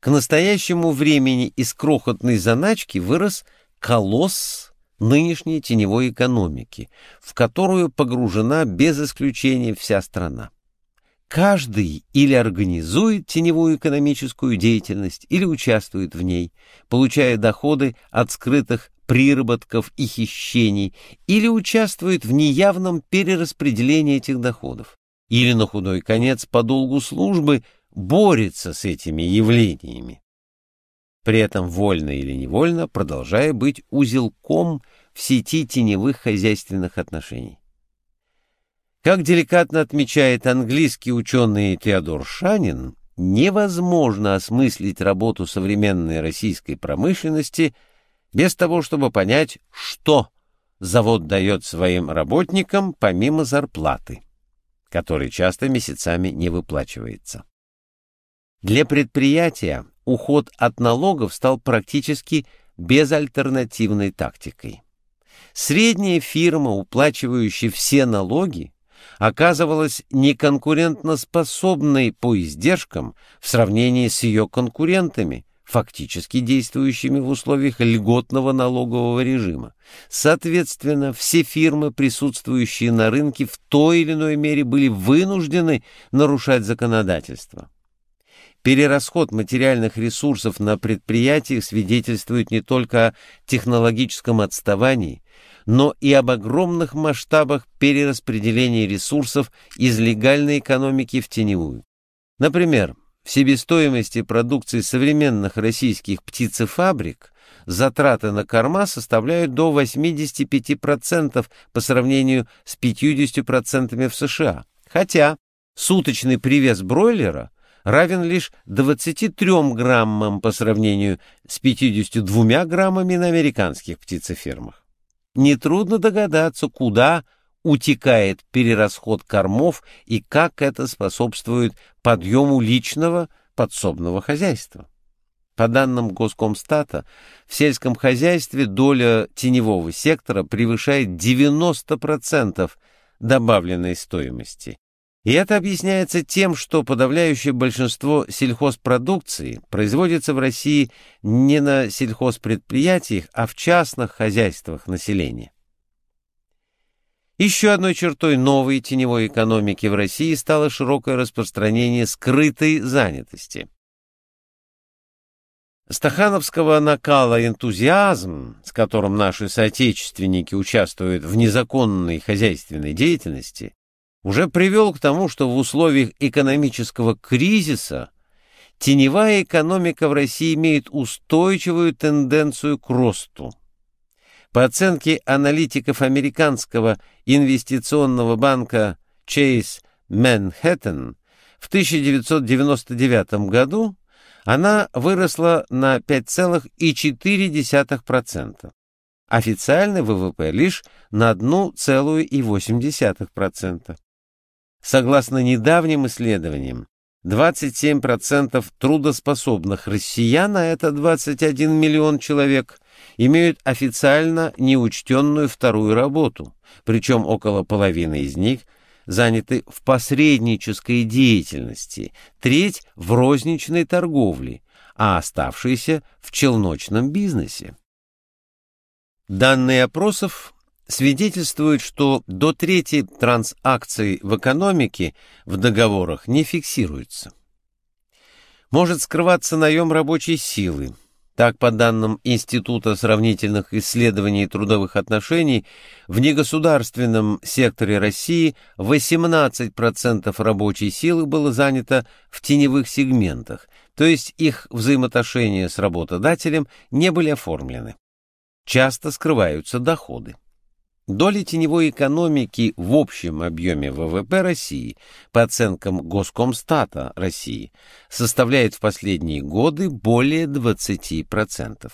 К настоящему времени из крохотной заначки вырос колосс нынешней теневой экономики, в которую погружена без исключения вся страна. Каждый или организует теневую экономическую деятельность, или участвует в ней, получая доходы от скрытых приработков и хищений, или участвует в неявном перераспределении этих доходов, или на худой конец по долгу службы борется с этими явлениями. При этом вольно или невольно продолжая быть узелком в сети теневых хозяйственных отношений. Как деликатно отмечает английский ученый Теодор Шанин, невозможно осмыслить работу современной российской промышленности без того, чтобы понять, что завод дает своим работникам помимо зарплаты, которая часто месяцами не выплачивается. Для предприятия уход от налогов стал практически безальтернативной тактикой. Средняя фирма, уплачивающая все налоги, оказывалась неконкурентноспособной по издержкам в сравнении с ее конкурентами, фактически действующими в условиях льготного налогового режима. Соответственно, все фирмы, присутствующие на рынке, в той или иной мере были вынуждены нарушать законодательство. Перерасход материальных ресурсов на предприятиях свидетельствует не только о технологическом отставании, но и об огромных масштабах перераспределения ресурсов из легальной экономики в теневую. Например, в себестоимости продукции современных российских птицефабрик затраты на корма составляют до 85% по сравнению с 50% в США, хотя суточный привес бройлера равен лишь 23 граммам по сравнению с 52 граммами на американских птицефермах нетрудно догадаться, куда утекает перерасход кормов и как это способствует подъему личного подсобного хозяйства. По данным Госкомстата, в сельском хозяйстве доля теневого сектора превышает 90% добавленной стоимости, и это объясняется тем, что подавляющее большинство сельхозпродукции производится в России не на сельхозпредприятиях, а в частных хозяйствах населения. Еще одной чертой новой теневой экономики в России стало широкое распространение скрытой занятости. Стахановского накала энтузиазм, с которым наши соотечественники участвуют в незаконной хозяйственной деятельности, уже привел к тому, что в условиях экономического кризиса теневая экономика в России имеет устойчивую тенденцию к росту. По оценке аналитиков американского инвестиционного банка Chase Manhattan, в 1999 году она выросла на 5,4%. Официальный ВВП лишь на 1,8%. Согласно недавним исследованиям, 27% трудоспособных россиян, а это 21 миллион человек, имеют официально неучтенную вторую работу, причем около половины из них заняты в посреднической деятельности, треть в розничной торговле, а оставшиеся в челночном бизнесе. Данные опросов свидетельствует, что до трети трансакций в экономике в договорах не фиксируется. Может скрываться наем рабочей силы. Так, по данным Института сравнительных исследований трудовых отношений, в негосударственном секторе России 18% рабочей силы было занято в теневых сегментах, то есть их взаимоотношения с работодателем не были оформлены. Часто скрываются доходы. Доля теневой экономики в общем объеме ВВП России, по оценкам Госкомстата России, составляет в последние годы более 20%.